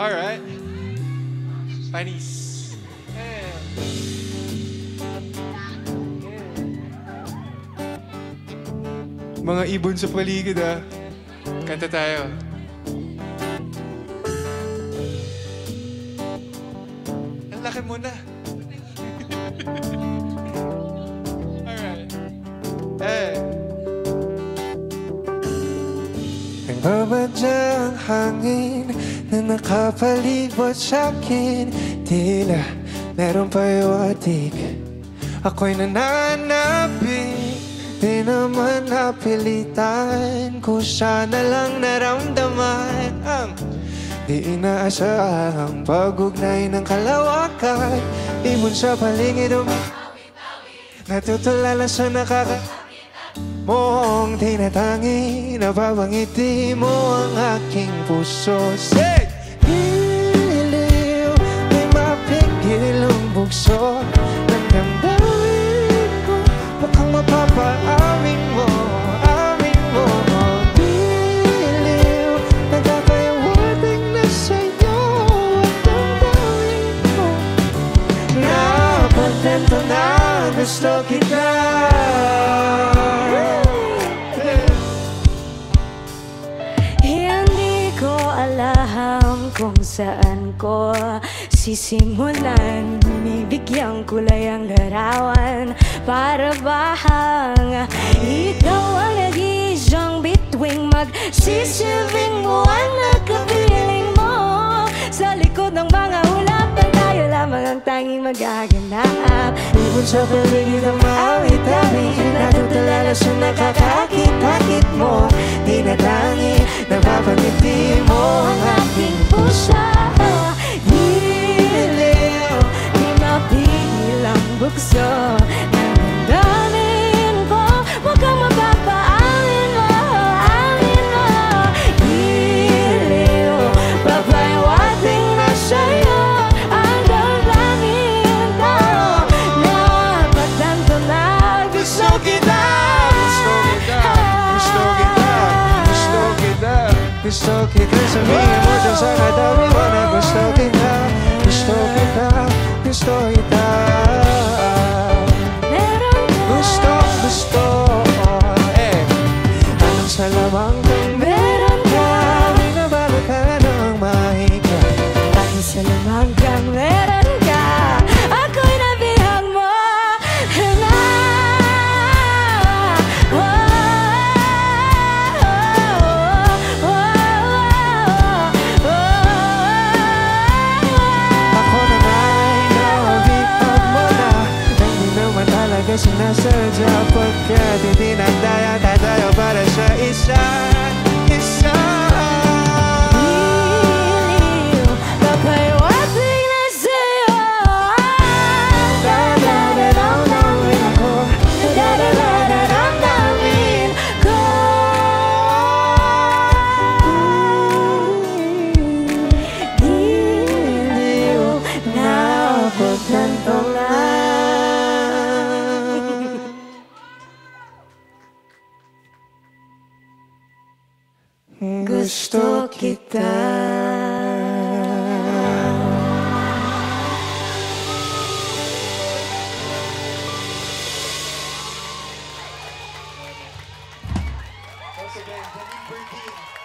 Alright. Panis. Eh. Mga ibon sa paligid ah. Kanta tayo. Ang laki mo na. Nagbabadyang hangin na nakapalibot sa'kin Tila meron payawatik Ako'y nananapin Di naman napilitan Kung siya na lang naramdaman. Ang di inaasahang pag-ugnay ng kalawakan Ibon sa paligid umi Natutulala sa nakaka mong tinatangi Napapangiti mo ang aking puso. Say! Giliw, di mapigil ang bugso. Ng damdamin ko Mukhang mo Amin mo. Giliw, nagkakayawating na sa'yo At damdamin ko. Napagtanto na gusto kita alam kung saan ko sisimulan. Bibigyan kulay ang larawan Para bahang ikaw ang nag-iisyang bituing Magsisilbing buwan na kapiling mo. Sa likod ng mga hulapan Tayo lamang ang tanging magaganap. Ibon sa paligid ang maawit-awit Natutulala sa nakakakit-akit mo Tinatangi, napapangiti mo Gusto kita, sabihin mo dyan sa katabi mo na gusto kita Gusto kita, gusto kita Meron sinasadya Pagkat hindi nagdaya tayo para sa isa što kita. Once again,